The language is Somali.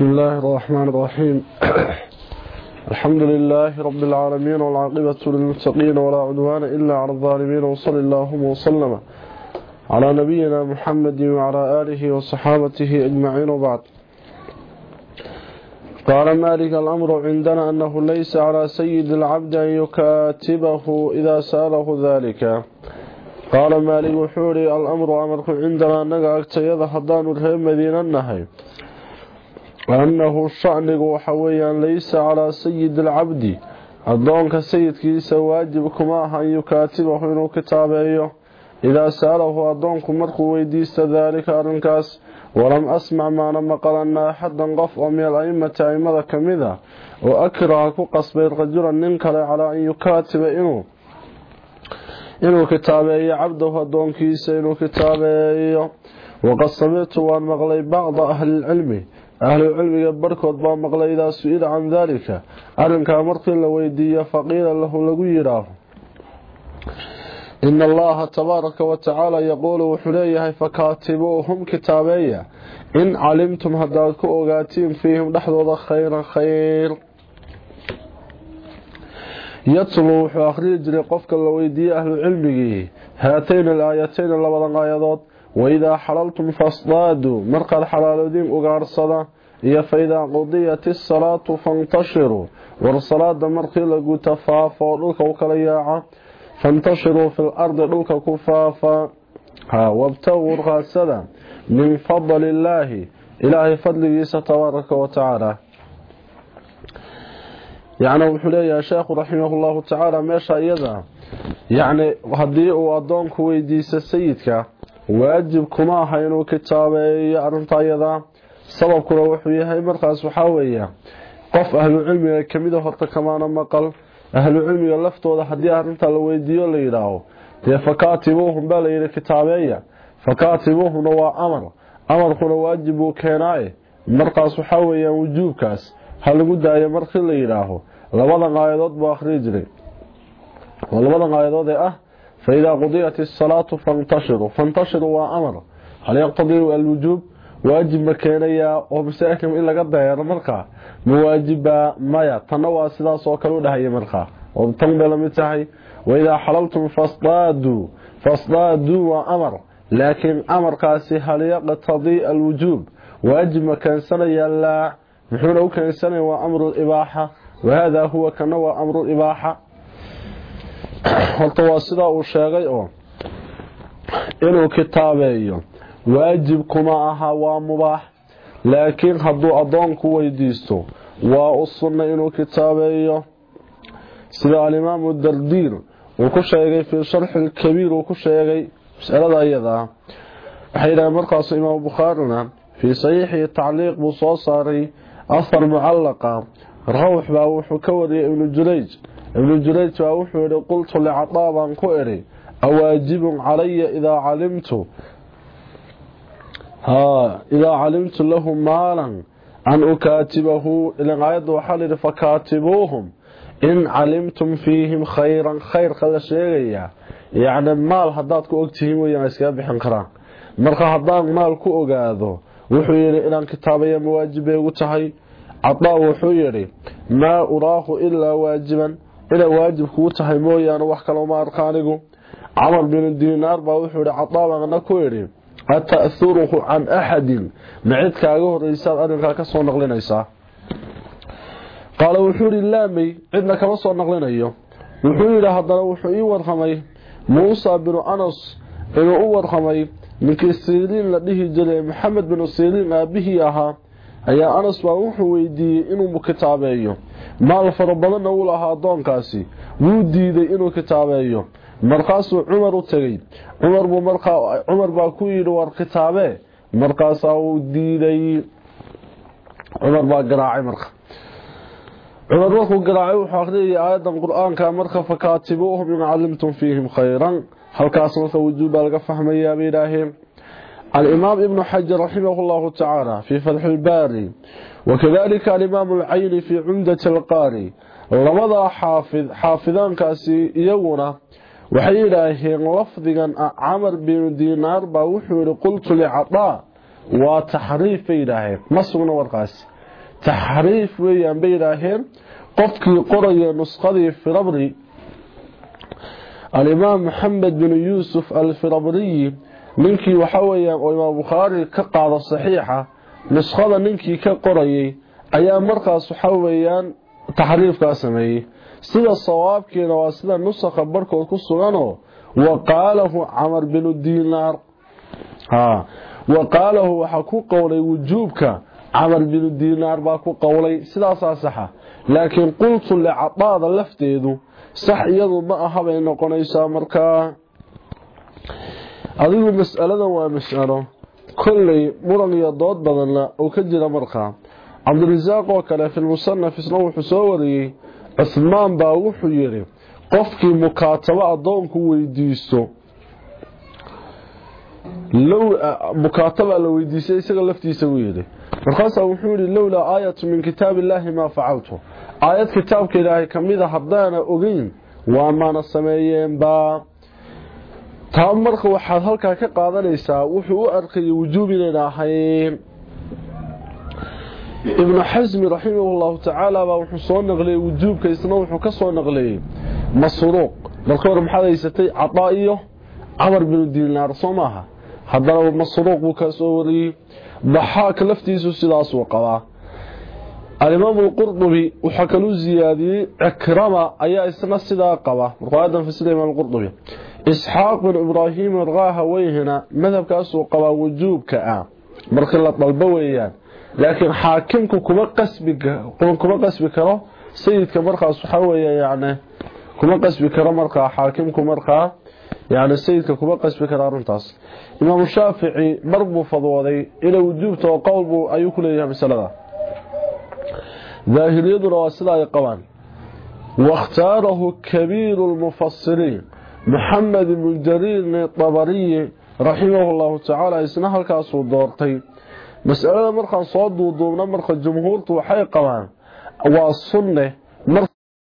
بسم الله الرحمن الرحيم. الحمد لله رب العالمين والعاقبة للمتقين ولا عدوان إلا على الظالمين وصل اللهم وسلم على نبينا محمد وعلى آله وصحابته أجمعين وبعد. قال مالك الأمر عندنا أنه ليس على سيد العبد أن يكاتبه إذا سأله ذلك. قال مالك وحوري الأمر أمرك عندنا أنك أكتيذ حدان الهيم مدينة النهي. وأنه الشأنق وحويا ليس على سيد العبد أدونك سيد كيس واجبكما أن يكاتبه إنه كتابيه إذا سأله أدونك مرق ويديست ذلك أرنكاس ولم أسمع ما نمقل أن أحدا قف من الأئمة أئمة كمذا وأكره قصب الرجل ننكر على أن يكاتب إنه inuu kitaabeeyo cabdahu adoonkiisa inuu kitaabeeyo waqad samictu waan maqlay bacda ahlilcilmi ahlucilmiga barhkood baa maqlay idaa su'ila can daalika. Arrinkaa markii la weydiiyo faqiila lahu lagu yidhaaho ina allaha tabaaraka wa tacaala yaquulu wuxuu leeyahay fakaatibuuhum kitaabeeya. In calimtum haddaad ku ogaatiin fiihim dhexdooda khayran khayr. Yatlu wuxuu akhriyi jiray qofka la weydiiyey ahlu cilmigii haatayn alaayatayn labadan aayadood وإذا حللتم فاصطادوا. مرقى الحلال دين الصلاة. إيا فإذا قضيت الصلاة فانتشروا. والصلاة مرقى لقو تفافا للك وكليعا فانتشروا في الأرض للك كفافا. وابتغوا الغاسدا من فضل الله. إلهي فضل يسى تبارك وتعالى. يعني أبو يا شيخ رحمه الله تعالى ما شاء يذا يعني هذه أدونك ويديس السيدك. Waajib kuma aha inuu kitaabeeyo arrinta iyada sababkuna wuxuu yahay markaas waxaa weeye qof ahlu cilmiga kamida horta kamaana maqal. Ahlu cilmiga laftooda haddii arrinta la weydiiyo la yidhaaho dee fakaatibuuhum baa layidhi kitaabeeya. Fakaatibuuhumna waa amar. Amarkuna waajib buu keenaaye. Markaas waxaa weeyaan wujuubkaas ha lagu daayo markii la yidhaaho. Labadan aayadood buu akhriyi jiray waa labadan ee ah فإذا قضيت الصلاة فانتشروا فانتشروا وأمر. هل يقتضي الوجوب؟ واجب مكانيا ومساكم إلا قد دهير مرقى مواجب مايا تنوى سلاس وكالو دهي مرقى وبتنبل متحي. وإذا حللتم فاصطادوا. فاصطادوا وأمر. لكن أمر قاسي هل يقتضي الوجوب؟ واجب مكان سنيا لا لو كان سنيا وأمر الإباحة. وهذا هو كنوى أمر الإباحة. Horta waa sidaa uu sheegay oo inuu kitaabeeyo. Waajib kuma aha waa mubaax laakiin hadduu addoonku weydiisto waa u sunna inuu kitaabeeyo. Sida alimaamu dardiir uu ku sheegay fii sharxi lkabiir uu ku sheegay masalada iyadaa waxay yidhaaheen markaasu imaamu bukhaarina fii saxiixii tacliiq buu soo saaray afar mucallaqa. Rawx baa wuxuu ka wariyay ibnu jurayj ibnu jurayj baa wuxuu yihi qultu licadaa baan ku idhi awaajibun calaya idaa calimtu. Idaa calimtu lahu maalan an ukaatibahu. Ilan aayadda waxaa layidhi fakaatibuuhum in calimtum fiihim khayran. Khayrka la sheegayaa yacni maal haddaad ku ogtihiin weyaan iskaga bixin karaan. Marka haddaan maal ku ogaado wuxuu yidhi inaan kitaabaya mawaajib bay tahay. Cadaa wuxuu yidhi maa uraahu ilaa waajiban inay waajib kugu tahay mooyaane wax kaloo ma arka anigu. Camar binu diinaar baa wuxuu yihi cadaa baana ku idhi ata'huruhu can axadin ma cid kaaga horreysaad arrinkaa ka soo naqlinaysaa qaala wuxuu yidhi laamay cidna kama soo naqlinayo. Wuxuu yidhi haddana wuxuu ii warramay muusa binu anas inuu u warramay ninkii siriin la dhihi jiray maxamed binu siriin aabihii ahaa ayaa anas baa wuxuu weydiiyey inuu kitaabeeyo maal fara badanna uu lahaa addoonkaasi. Wuu diiday inuu kitaabeeyo. Markaasuu cumar u tegey cumar baa ku yidhi war kitaabee markaasaa uu diiday. Cumar baa garaacay marka. Cumar markuu garaacay wuxuu akhriyay aayadan qur'aanka marka fakaatibuuhum in calimtum fiihim khayran. Halkaas marka wujuub baa laga fahmayaa bay yidhaaheen الإمام ابن حجر رحمه الله تعالى في فتح الباري وكذلك الإمام العيني في عمدة القاري. لماذا حافظ حافظان كأسي يونا وحيلاهين لفظا عمر بن دينار باوحور قلت لعطاء وتحريف إلهي. ما سونا ورقاس taxriif weeyaan bay yidhaaheen qofkii qoraya nuskhadii firabri alimaam maxamed bin yuusuf alfirabriyi ninkii waxa weeyaan oo imaam bukhaari ka qaado saxiixa nuskhada ninkii ka qorayay ayaa markaas waxa weeyaan taxriifkaa sameeyey. Sida sawaabkiina waa sida nusakha barhkood ku suganoo wa qaalahu camar binu diinaar. Wa qaalahu waxaa ku qowlay wujuubka camar binu diinaar baa ku qowlay. Sidaasaa saxa laakiin qultu licadaada lafteedu sax iyadu ma aha bay noqonaysaa markaa adigu mas'aladan waa mas'alo kolley muran iyo dood badanna uu ka jira markaa. Cabdirasaaq oo kale filmusanaf isna wuxuu soo wariyey cuhmaan baa wuxuu yidhi qofkii mukaatabo addoonku weydiisto. Mukaataba la weydiistay isaga laftiisa uu yidhi. Markaasaa wuxuu yidhi lowlaa aayatu min kitaabi illaahi maa facaltu. Aayad kitaabka ilaahay ka mid a haddaana ogeyn waa maana sameeyeenbaa taa marka waxaad halkaa ka qaadanaysaa wuxuu u arkayay wujuub inayna ahayn ibnu xasmi raximahullahu tacaala baa wuxuu soo naqliyey wujuubka isna wuxuu ka soo naqliyey masruuq. Marka hore maxaad haysatay cadaa iyo camar binu diinaar soo maaha? Haddana masruuq buu kaa soo wariyey. Daxaak laftiisu sidaasuu qabaa. Alimaamu alqurdubi waxaa kaluu ziyaadiyey cikrama ayaa isna sidaa qaba. Markaadan fasida imaam qurdubi إسحاق بن إبراهيم رغاها ويهنا مذهب كأسوه قبا وجوبك آه مرخي الله طلبه ويهنا لكن حاكمك كما قسبك له سيدك مرخى صحاوية يعني. كما قسبك له مرخى حاكمك مرخى يعني سيدك كما قسبك له رمتاص إمام الشافعي مربو فضوذي إلى وجوبته وقوله أيوك ليها مثل هذا ذاهل يدر وسلاء قوان. واختاره كبير المفصلين. محمد بن جرير الطبري رحمه الله تعالى اسنا هلكاسو دورتي مساله مرخ صد ودوبنا مرخ جمهور تو حي